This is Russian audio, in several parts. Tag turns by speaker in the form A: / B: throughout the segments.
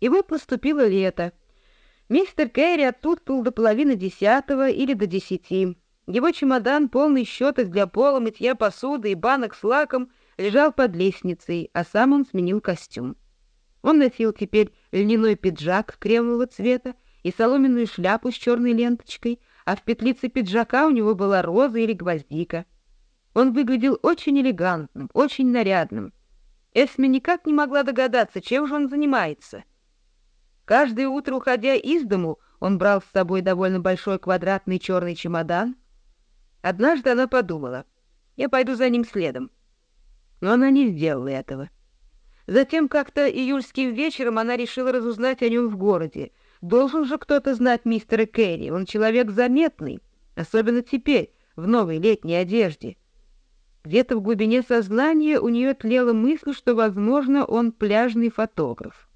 A: И Его поступило лето. Мистер Кэрри отсутствовал до половины десятого или до десяти. Его чемодан, полный щеток для пола, мытья посуды и банок с лаком, лежал под лестницей, а сам он сменил костюм. Он носил теперь льняной пиджак кремового цвета и соломенную шляпу с черной ленточкой, а в петлице пиджака у него была роза или гвоздика. Он выглядел очень элегантным, очень нарядным. Эсми никак не могла догадаться, чем же он занимается — Каждое утро, уходя из дому, он брал с собой довольно большой квадратный черный чемодан. Однажды она подумала, я пойду за ним следом. Но она не сделала этого. Затем как-то июльским вечером она решила разузнать о нем в городе. Должен же кто-то знать мистера Керри, он человек заметный, особенно теперь, в новой летней одежде. Где-то в глубине сознания у нее тлела мысль, что, возможно, он пляжный фотограф.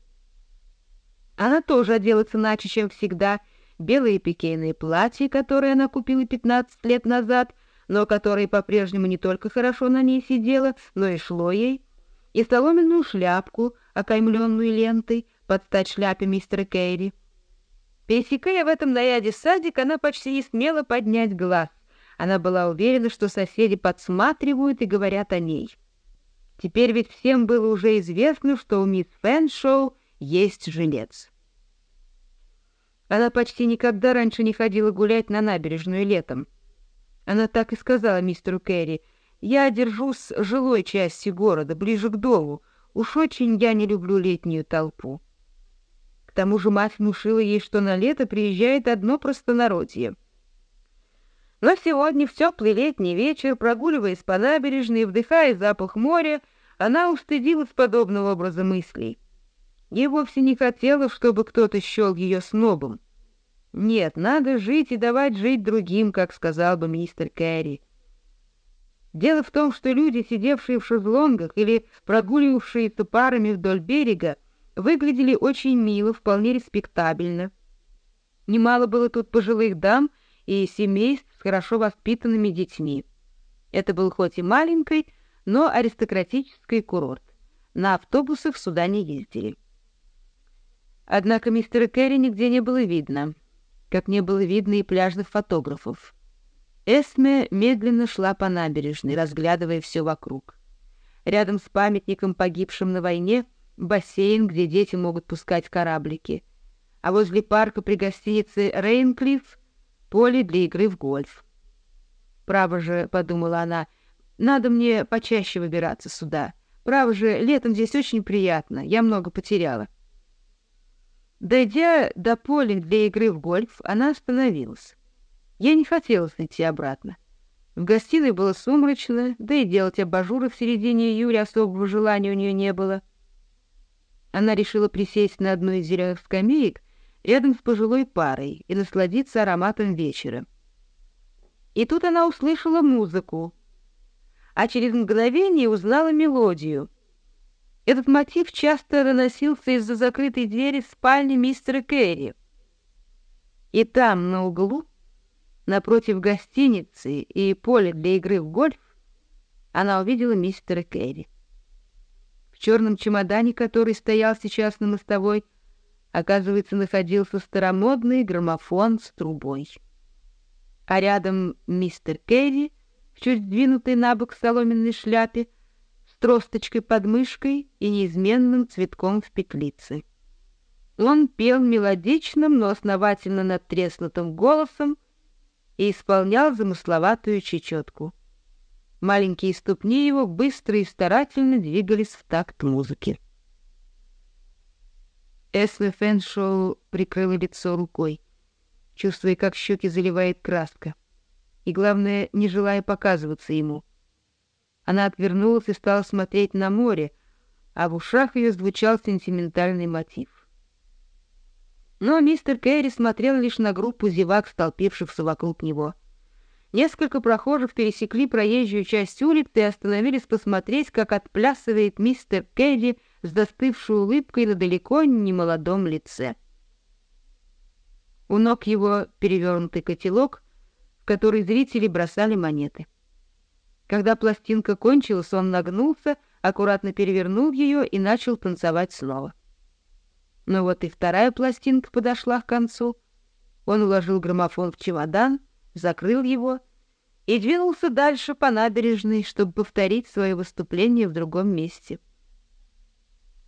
A: Она тоже оделась иначе, чем всегда. Белые пикейные платья, которые она купила 15 лет назад, но которые по-прежнему не только хорошо на ней сидело, но и шло ей. И соломенную шляпку, окаймленную лентой, под стать шляпе мистера Кейри. Пересекая в этом наряде садик, она почти не смела поднять глаз. Она была уверена, что соседи подсматривают и говорят о ней. Теперь ведь всем было уже известно, что у мисс Фэншоу есть жилец. Она почти никогда раньше не ходила гулять на набережную летом. Она так и сказала мистеру Кэрри, «Я держусь жилой части города, ближе к долу. Уж очень я не люблю летнюю толпу». К тому же мать внушила ей, что на лето приезжает одно простонародье. Но сегодня в теплый летний вечер, прогуливаясь по набережной и вдыхая запах моря, она устыдилась подобного образа мыслей. Ей вовсе не хотелось, чтобы кто-то счел ее снобом. Нет, надо жить и давать жить другим, как сказал бы мистер Кэрри. Дело в том, что люди, сидевшие в шезлонгах или прогуливавшие парами вдоль берега, выглядели очень мило, вполне респектабельно. Немало было тут пожилых дам и семейств с хорошо воспитанными детьми. Это был хоть и маленький, но аристократический курорт. На автобусах сюда не ездили. Однако мистера Керри нигде не было видно, как не было видно и пляжных фотографов. Эсме медленно шла по набережной, разглядывая все вокруг. Рядом с памятником погибшим на войне бассейн, где дети могут пускать кораблики, а возле парка при гостинице Рейнклифф поле для игры в гольф. «Право же», — подумала она, — «надо мне почаще выбираться сюда. Право же, летом здесь очень приятно, я много потеряла». Дойдя до поля для игры в гольф, она остановилась. Я не хотелось идти обратно. В гостиной было сумрачно, да и делать абажуры в середине июля особого желания у нее не было. Она решила присесть на одной из зеленых скамеек рядом с пожилой парой и насладиться ароматом вечера. И тут она услышала музыку, а через мгновение узнала мелодию — этот мотив часто доносился из-за закрытой двери спальни мистера Керри. И там, на углу, напротив гостиницы и поля для игры в гольф, она увидела мистера Керри. В черном чемодане, который стоял сейчас на мостовой, оказывается, находился старомодный граммофон с трубой. А рядом мистер Керри в чуть сдвинутой на бок соломенной шляпе — тросточкой под мышкой и неизменным цветком в петлице. Он пел мелодичным, но основательно надтреснутым голосом и исполнял замысловатую чечетку. Маленькие ступни его быстро и старательно двигались в такт музыки. Эсме Фэншоу прикрыла лицо рукой, чувствуя, как щеки заливает краска, и, главное, не желая показываться ему — она отвернулась и стала смотреть на море, а в ушах ее звучал сентиментальный мотив. Но мистер Кэрри смотрел лишь на группу зевак, столпившихся вокруг него. Несколько прохожих пересекли проезжую часть улицы и остановились посмотреть, как отплясывает мистер Кэрри с застывшей улыбкой на далеко не молодом лице. У ног его перевернутый котелок, в который зрители бросали монеты. Когда пластинка кончилась, он нагнулся, аккуратно перевернул ее и начал танцевать снова. Но вот и вторая пластинка подошла к концу. Он уложил граммофон в чемодан, закрыл его и двинулся дальше по набережной, чтобы повторить свое выступление в другом месте.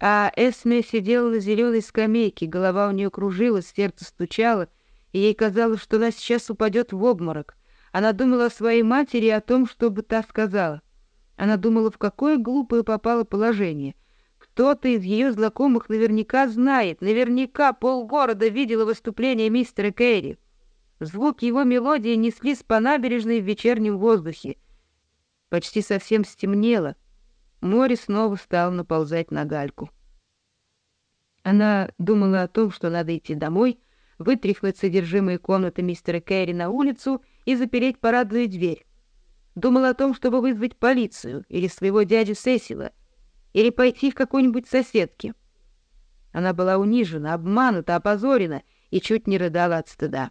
A: А Эсме сидела на зеленой скамейке, голова у нее кружилась, сердце стучало, и ей казалось, что она сейчас упадет в обморок — она думала о своей матери и о том, что бы та сказала. Она думала, в какое глупое попало положение. Кто-то из ее знакомых наверняка знает, наверняка полгорода видела выступление мистера Кэрри. Звук его мелодии неслись по набережной в вечернем воздухе. Почти совсем стемнело. Море снова стало наползать на гальку. Она думала о том, что надо идти домой — вытряхнуть содержимое комнаты мистера Кэрри на улицу и запереть парадную дверь. Думала о том, чтобы вызвать полицию или своего дядю Сесила, или пойти к какой-нибудь соседке. Она была унижена, обманута, опозорена и чуть не рыдала от стыда.